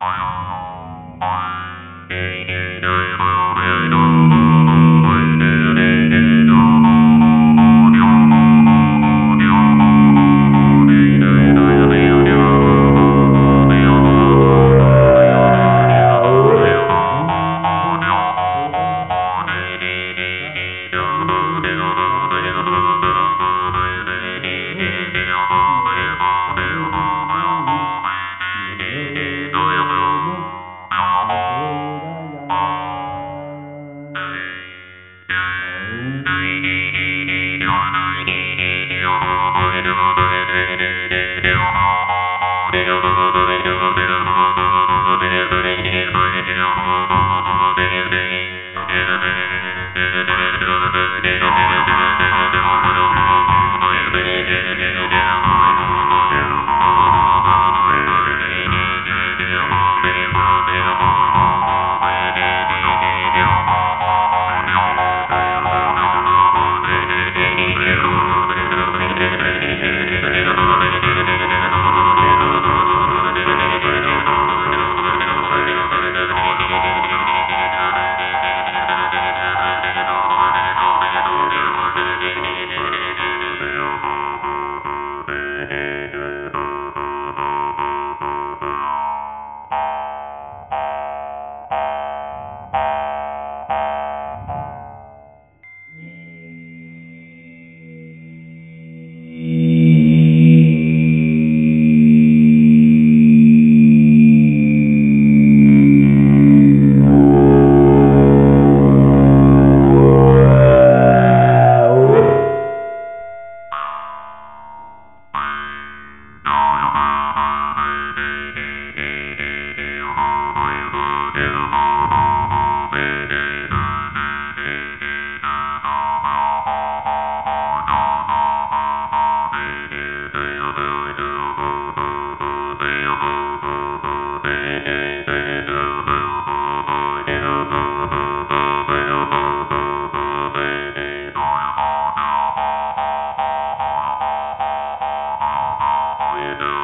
I don't know. Yeah. Bye.